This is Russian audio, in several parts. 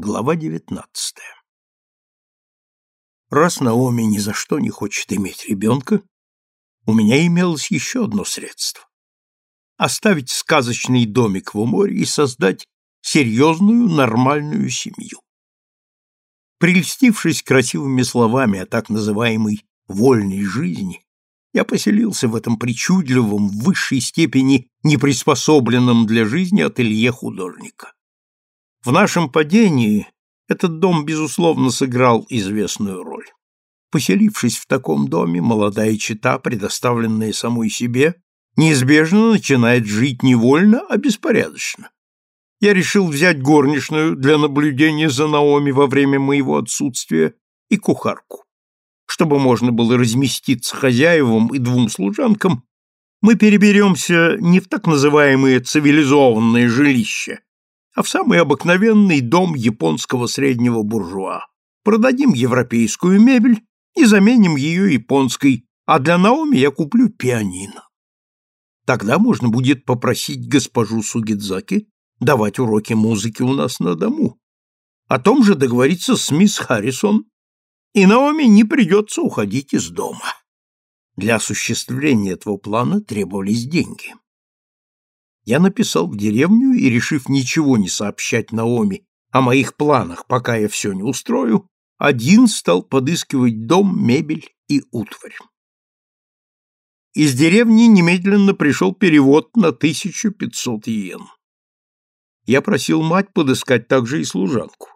Глава девятнадцатая Раз Наоми ни за что не хочет иметь ребенка, у меня имелось еще одно средство — оставить сказочный домик в море и создать серьезную, нормальную семью. Прельстившись красивыми словами о так называемой «вольной жизни», я поселился в этом причудливом, в высшей степени неприспособленном для жизни ателье художника. В нашем падении этот дом, безусловно, сыграл известную роль. Поселившись в таком доме, молодая чита, предоставленная самой себе, неизбежно начинает жить не вольно, а беспорядочно. Я решил взять горничную для наблюдения за Наоми во время моего отсутствия и кухарку. Чтобы можно было разместиться хозяевам и двум служанкам, мы переберемся не в так называемые цивилизованные жилища, а в самый обыкновенный дом японского среднего буржуа. Продадим европейскую мебель и заменим ее японской, а для Наоми я куплю пианино. Тогда можно будет попросить госпожу Сугидзаки давать уроки музыки у нас на дому. О том же договориться с мисс Харрисон, и Наоми не придется уходить из дома. Для осуществления этого плана требовались деньги я написал в деревню и, решив ничего не сообщать Наоми о моих планах, пока я все не устрою, один стал подыскивать дом, мебель и утварь. Из деревни немедленно пришел перевод на 1500 йен. Я просил мать подыскать также и служанку.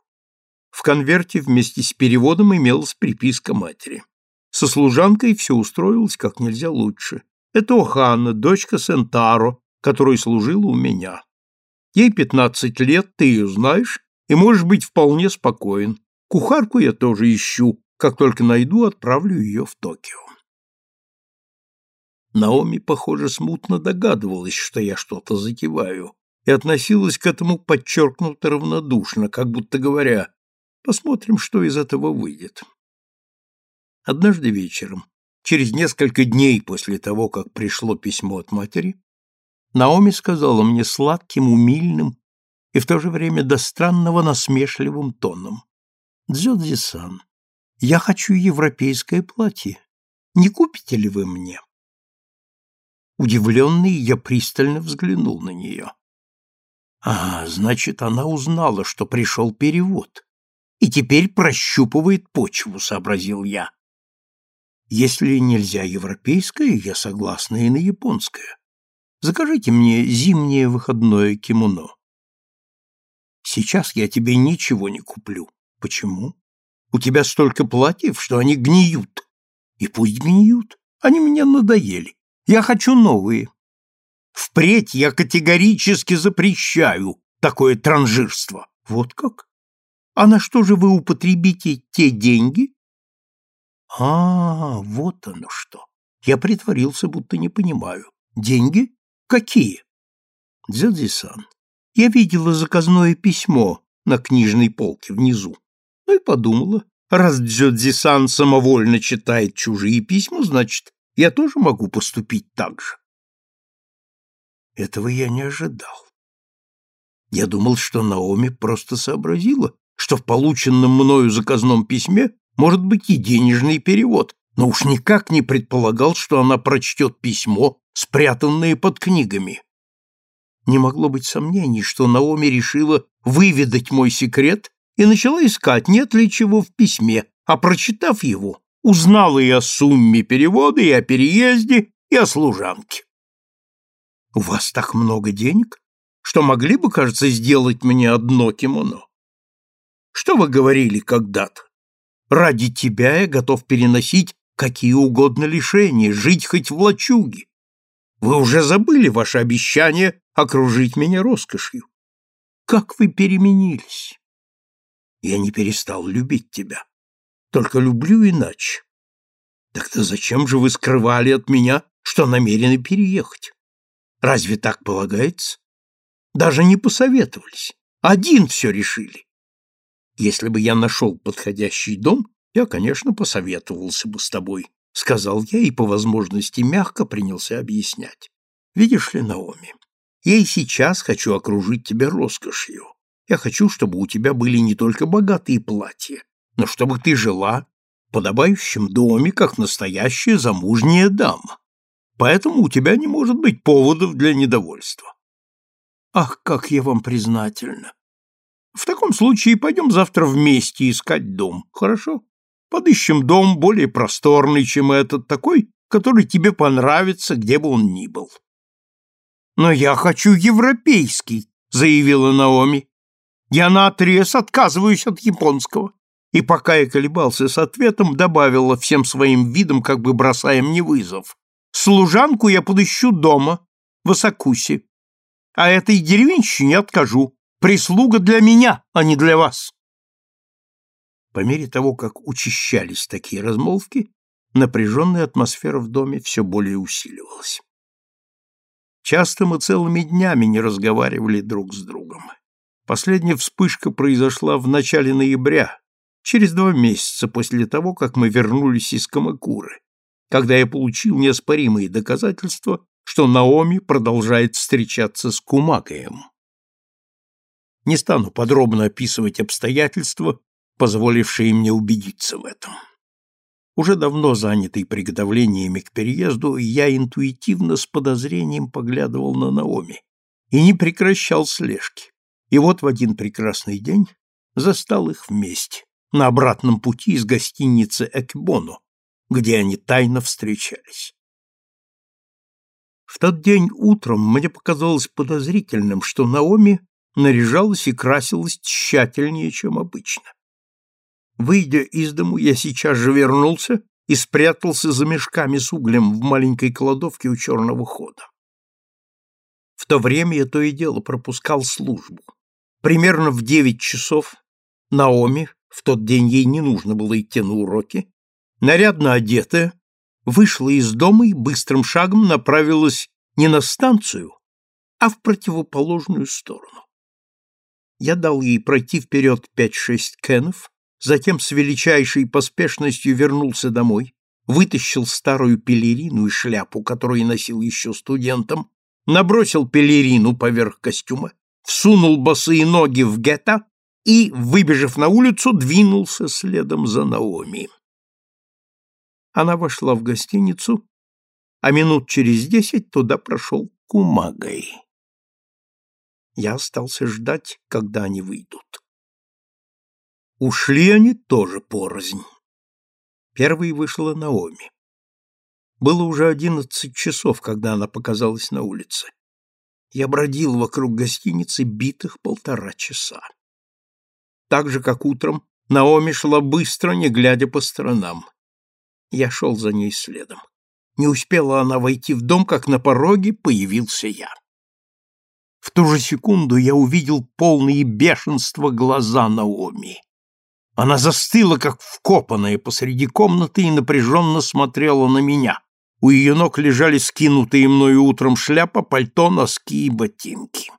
В конверте вместе с переводом имелась приписка матери. Со служанкой все устроилось как нельзя лучше. Это Охана, дочка Сентаро, которая служила у меня. Ей пятнадцать лет, ты ее знаешь, и можешь быть вполне спокоен. Кухарку я тоже ищу. Как только найду, отправлю ее в Токио. Наоми, похоже, смутно догадывалась, что я что-то затеваю, и относилась к этому подчеркнуто равнодушно, как будто говоря, посмотрим, что из этого выйдет. Однажды вечером, через несколько дней после того, как пришло письмо от матери, Наоми сказала мне сладким, умильным и в то же время до странного насмешливым тоном. «Дзёдзи-сан, я хочу европейское платье. Не купите ли вы мне?» Удивленный, я пристально взглянул на нее. «А, значит, она узнала, что пришел перевод, и теперь прощупывает почву», — сообразил я. «Если нельзя европейское, я согласна и на японское. Закажите мне зимнее выходное кимоно. Сейчас я тебе ничего не куплю. Почему? У тебя столько платьев, что они гниют. И пусть гниют. Они мне надоели. Я хочу новые. Впредь я категорически запрещаю такое транжирство. Вот как? А на что же вы употребите те деньги? А, вот оно что. Я притворился, будто не понимаю. Деньги? Какие? Дзёдзи-сан, я видела заказное письмо на книжной полке внизу. Ну и подумала, раз Дзёдзи-сан самовольно читает чужие письма, значит, я тоже могу поступить так же. Этого я не ожидал. Я думал, что Наоми просто сообразила, что в полученном мною заказном письме может быть и денежный перевод, но уж никак не предполагал, что она прочтет письмо, спрятанное под книгами. Не могло быть сомнений, что Наоми решила выведать мой секрет и начала искать, нет ли чего в письме, а, прочитав его, узнала и о сумме перевода, и о переезде, и о служанке. «У вас так много денег, что могли бы, кажется, сделать мне одно кимоно. Что вы говорили когда-то? Ради тебя я готов переносить какие угодно лишения, жить хоть в лачуге. Вы уже забыли ваше обещание окружить меня роскошью. Как вы переменились? Я не перестал любить тебя, только люблю иначе. Тогда зачем же вы скрывали от меня, что намерены переехать? Разве так полагается? Даже не посоветовались. Один все решили. Если бы я нашел подходящий дом, я, конечно, посоветовался бы с тобой, сказал я и по возможности мягко принялся объяснять. Видишь ли, Наоми, я и сейчас хочу окружить тебя роскошью. Я хочу, чтобы у тебя были не только богатые платья, но чтобы ты жила в подобающем доме, как настоящая замужняя дама. Поэтому у тебя не может быть поводов для недовольства. Ах, как я вам признательна. В таком случае пойдем завтра вместе искать дом, хорошо? Подыщем дом более просторный, чем этот, такой, который тебе понравится, где бы он ни был. Но я хочу европейский, заявила Наоми. Я наотрез отказываюсь от японского. И пока я колебался с ответом, добавила всем своим видом, как бы бросая мне вызов. Служанку я подыщу дома, в Осакусе. А этой деревенщине откажу. Прислуга для меня, а не для вас. По мере того, как учащались такие размолвки, напряженная атмосфера в доме все более усиливалась. Часто мы целыми днями не разговаривали друг с другом. Последняя вспышка произошла в начале ноября, через два месяца после того, как мы вернулись из Камакуры, когда я получил неоспоримые доказательства, что Наоми продолжает встречаться с Кумакаем. Не стану подробно описывать обстоятельства, позволившие мне убедиться в этом. Уже давно занятый приготовлениями к переезду, я интуитивно с подозрением поглядывал на Наоми и не прекращал слежки. И вот в один прекрасный день застал их вместе, на обратном пути из гостиницы Экбону, где они тайно встречались. В тот день утром мне показалось подозрительным, что Наоми наряжалась и красилась тщательнее, чем обычно. Выйдя из дому, я сейчас же вернулся и спрятался за мешками с углем в маленькой кладовке у черного хода. В то время я то и дело пропускал службу. Примерно в девять часов Наоми, в тот день ей не нужно было идти на уроки, нарядно одетая, вышла из дома и быстрым шагом направилась не на станцию, а в противоположную сторону. Я дал ей пройти вперед пять-шесть кенов, затем с величайшей поспешностью вернулся домой, вытащил старую пелерину и шляпу, которую носил еще студентом, набросил пелерину поверх костюма, всунул босые ноги в гетто и, выбежав на улицу, двинулся следом за Наоми. Она вошла в гостиницу, а минут через десять туда прошел Кумагой. Я остался ждать, когда они выйдут. Ушли они тоже порознь. Первой вышла Наоми. Было уже одиннадцать часов, когда она показалась на улице. Я бродил вокруг гостиницы битых полтора часа. Так же, как утром, Наоми шла быстро, не глядя по сторонам. Я шел за ней следом. Не успела она войти в дом, как на пороге появился я. В ту же секунду я увидел полные бешенства глаза Наоми. Она застыла, как вкопанная посреди комнаты и напряженно смотрела на меня. У ее ног лежали скинутые мною утром шляпа, пальто, носки и ботинки.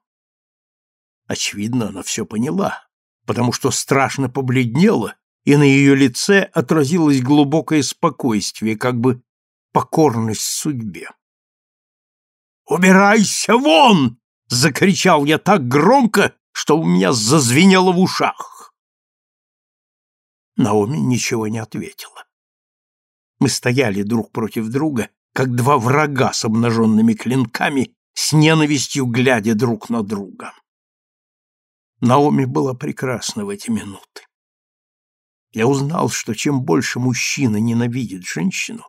Очевидно, она все поняла, потому что страшно побледнела, и на ее лице отразилось глубокое спокойствие, как бы покорность судьбе. «Убирайся вон!» — закричал я так громко, что у меня зазвенело в ушах. Наоми ничего не ответила. Мы стояли друг против друга, как два врага с обнаженными клинками, с ненавистью глядя друг на друга. Наоми была прекрасна в эти минуты. Я узнал, что чем больше мужчина ненавидит женщину,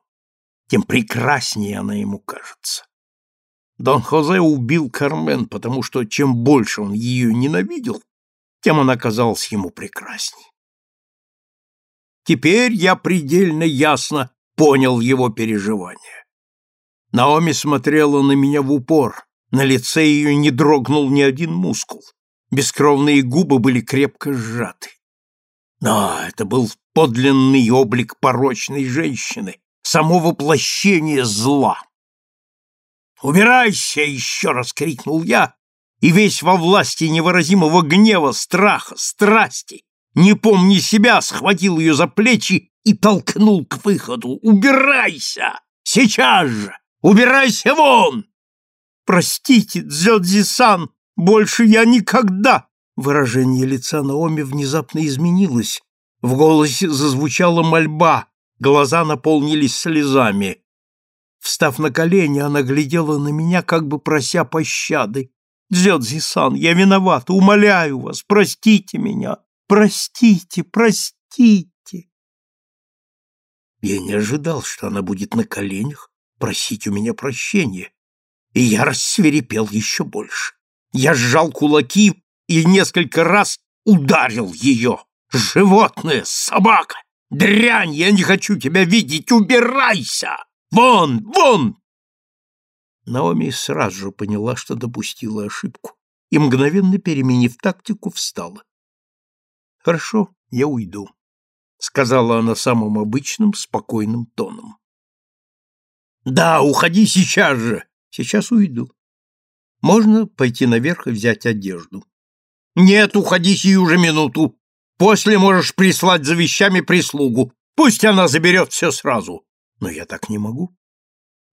тем прекраснее она ему кажется. Дон Хозе убил Кармен, потому что чем больше он ее ненавидел, тем она казалась ему прекрасней. Теперь я предельно ясно понял его переживания. Наоми смотрела на меня в упор, на лице ее не дрогнул ни один мускул, бескровные губы были крепко сжаты. Да, это был подлинный облик порочной женщины, само воплощение зла. «Убирайся!» — еще раз крикнул я, и весь во власти невыразимого гнева, страха, страсти не помни себя, схватил ее за плечи и толкнул к выходу. «Убирайся! Сейчас же! Убирайся вон!» «Простите, Дзёдзи-сан, больше я никогда Выражение лица Наоми внезапно изменилось. В голосе зазвучала мольба, глаза наполнились слезами. Встав на колени, она глядела на меня, как бы прося пощады. «Дзёдзи-сан, я виновата, умоляю вас, простите меня, простите, простите!» Я не ожидал, что она будет на коленях просить у меня прощения, и я рассверепел еще больше. Я сжал кулаки и несколько раз ударил ее. «Животное! Собака! Дрянь! Я не хочу тебя видеть! Убирайся! Вон! Вон!» Наоми сразу же поняла, что допустила ошибку, и, мгновенно переменив тактику, встала. «Хорошо, я уйду», — сказала она самым обычным, спокойным тоном. «Да, уходи сейчас же!» «Сейчас уйду. Можно пойти наверх и взять одежду?» «Нет, уходи сию же минуту. После можешь прислать за вещами прислугу. Пусть она заберет все сразу. Но я так не могу.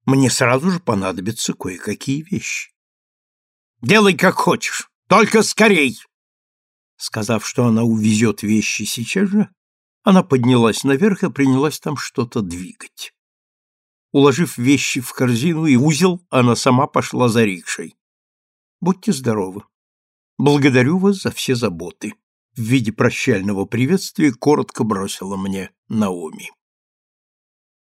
Мне сразу же понадобятся кое-какие вещи. Делай как хочешь, только скорей!» Сказав, что она увезет вещи сейчас же, она поднялась наверх и принялась там что-то двигать. Уложив вещи в корзину и узел, она сама пошла за рикшей. «Будьте здоровы. Благодарю вас за все заботы», — в виде прощального приветствия коротко бросила мне Наоми.